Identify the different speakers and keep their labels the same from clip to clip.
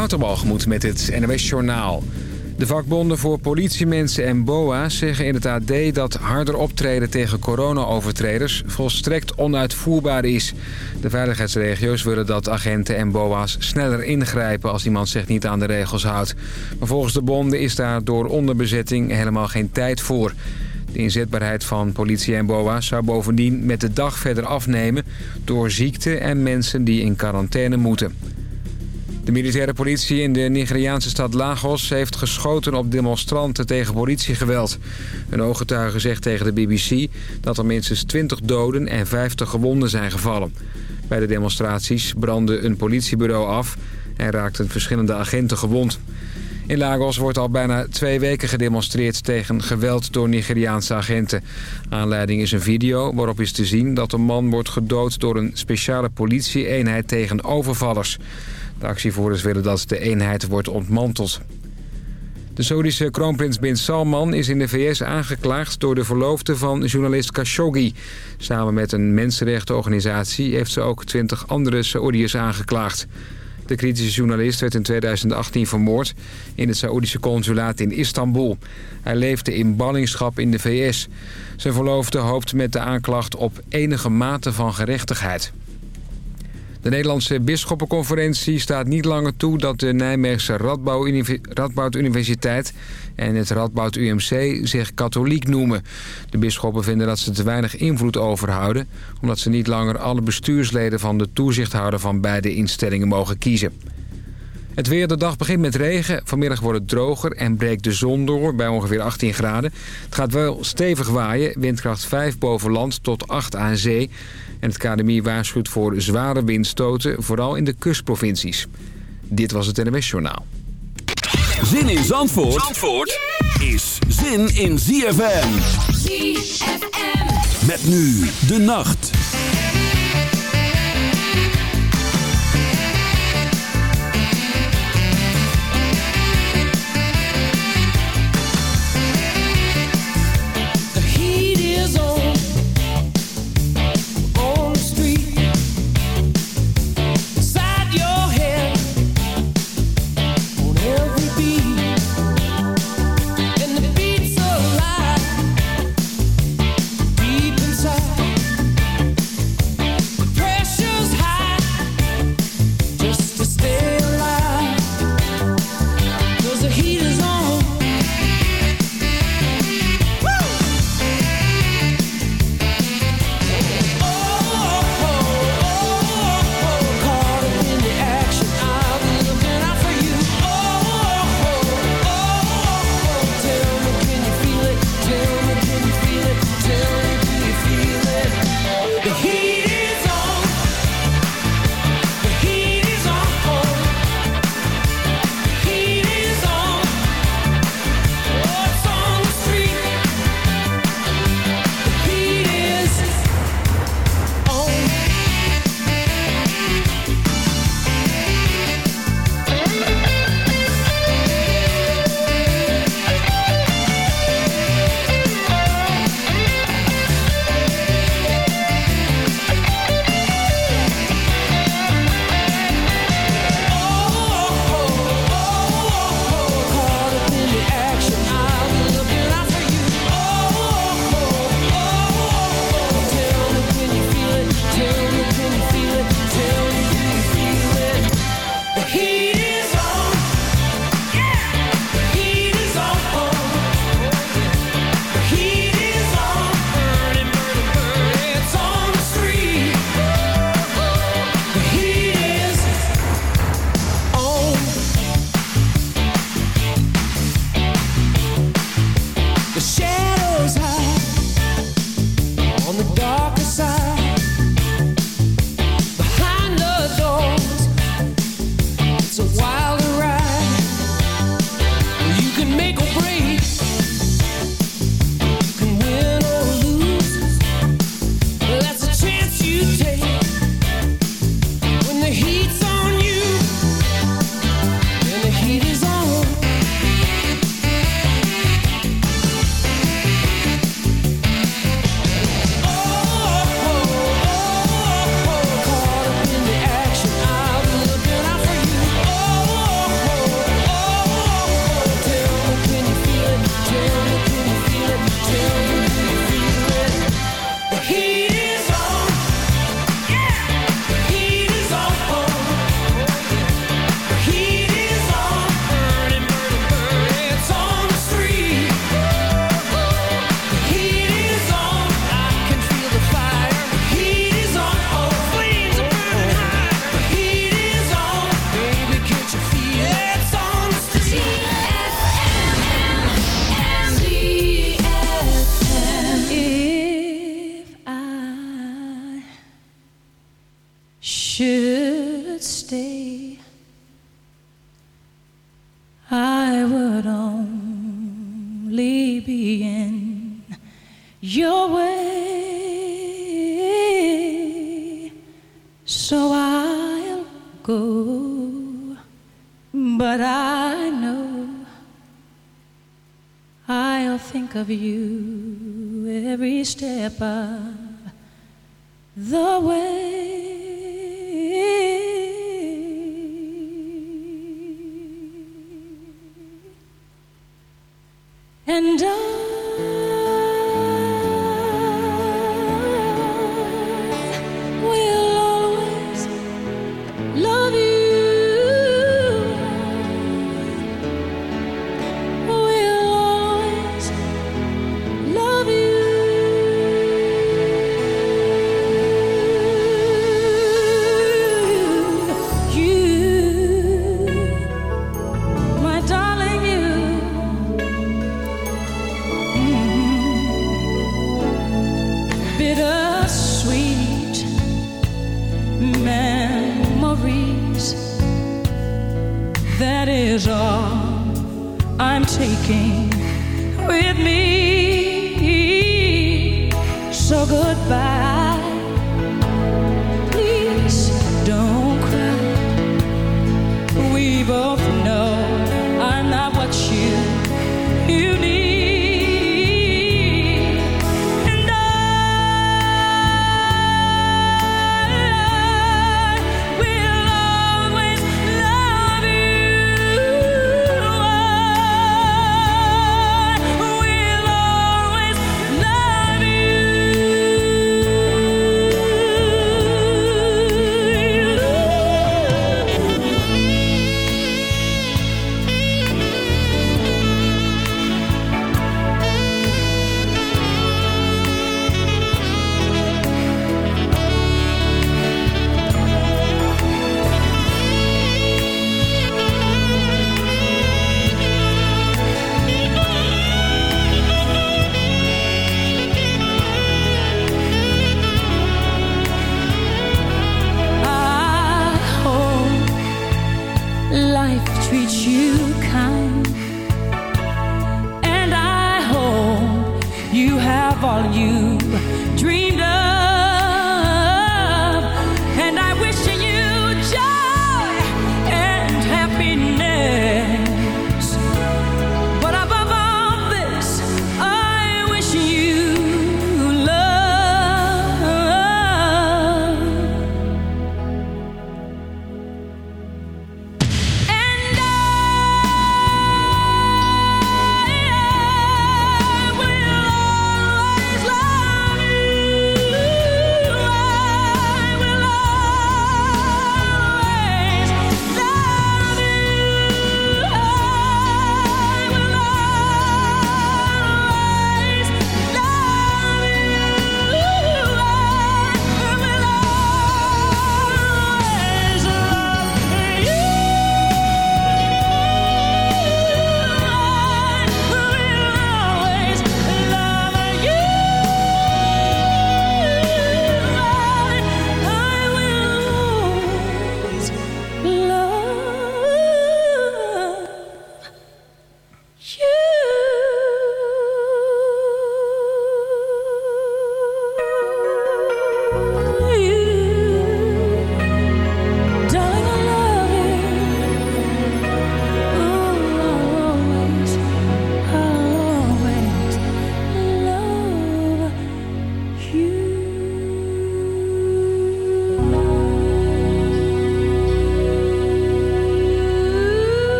Speaker 1: Waterbalgemoed met het NOS Journaal. De vakbonden voor politiemensen en BOA's zeggen in het AD dat harder optreden tegen corona-overtreders volstrekt onuitvoerbaar is. De veiligheidsregio's willen dat agenten en BOA's sneller ingrijpen als iemand zich niet aan de regels houdt. Maar volgens de bonden is daar door onderbezetting helemaal geen tijd voor. De inzetbaarheid van politie en BOA's zou bovendien met de dag verder afnemen door ziekte en mensen die in quarantaine moeten. De militaire politie in de Nigeriaanse stad Lagos heeft geschoten op demonstranten tegen politiegeweld. Een ooggetuige zegt tegen de BBC dat er minstens 20 doden en 50 gewonden zijn gevallen. Bij de demonstraties brandde een politiebureau af en raakten verschillende agenten gewond. In Lagos wordt al bijna twee weken gedemonstreerd tegen geweld door Nigeriaanse agenten. Aanleiding is een video waarop is te zien dat een man wordt gedood door een speciale politie-eenheid tegen overvallers. De actievoerders willen dat de eenheid wordt ontmanteld. De Saudische kroonprins Bin Salman is in de VS aangeklaagd door de verloofde van journalist Khashoggi. Samen met een mensenrechtenorganisatie heeft ze ook twintig andere Saoediërs aangeklaagd. De kritische journalist werd in 2018 vermoord in het Saoedische consulaat in Istanbul. Hij leefde in ballingschap in de VS. Zijn verloofde hoopt met de aanklacht op enige mate van gerechtigheid. De Nederlandse Bisschoppenconferentie staat niet langer toe dat de Nijmeegse Radboud Universiteit en het Radboud UMC zich katholiek noemen. De bisschoppen vinden dat ze te weinig invloed overhouden... omdat ze niet langer alle bestuursleden van de toezichthouder van beide instellingen mogen kiezen. Het weer, de dag begint met regen. Vanmiddag wordt het droger en breekt de zon door bij ongeveer 18 graden. Het gaat wel stevig waaien, windkracht 5 boven land tot 8 aan zee. En het KDMI waarschuwt voor zware windstoten, vooral in de kustprovincies. Dit was het NWS Journaal.
Speaker 2: Zin in Zandvoort, Zandvoort is zin in ZFM. ZFM. Met nu de nacht.
Speaker 3: Of you every step of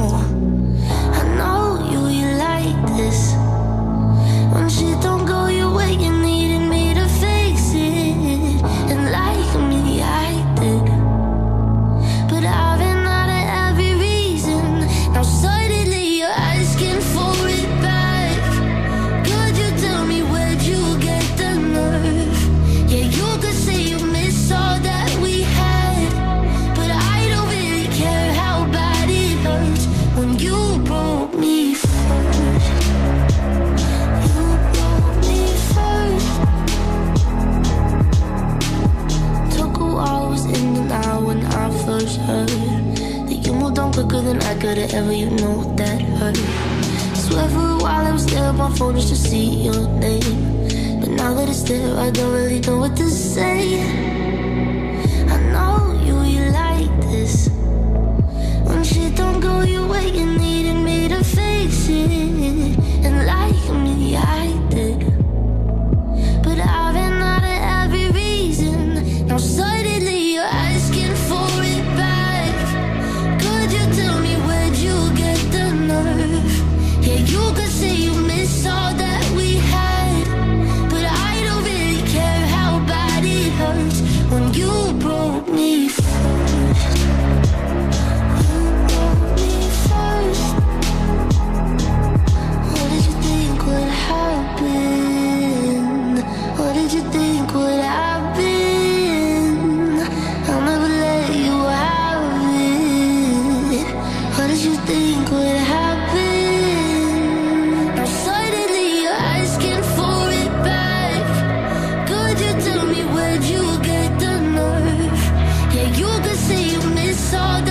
Speaker 4: 哦。phone to see your name. But now that it's there, I don't really know what to say. mistake. You could say you miss all
Speaker 5: the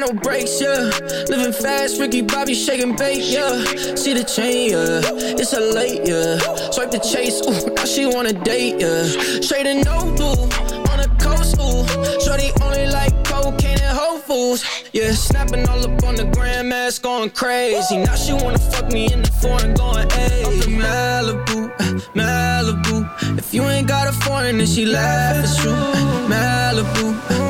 Speaker 6: no
Speaker 7: brakes, yeah. Living fast, Ricky Bobby shaking bait, yeah. See the chain, yeah. It's a late, yeah. Swipe the chase, ooh, now she wanna date, yeah. Straight and no blue, on the coast, ooh. Shorty only like cocaine and Whole Foods, yeah. Snapping all up on the grandmas, going crazy. Now she wanna fuck me in the foreign, going hey. In Malibu, Malibu. If you ain't got a foreign, then she laugh you. Uh, Malibu,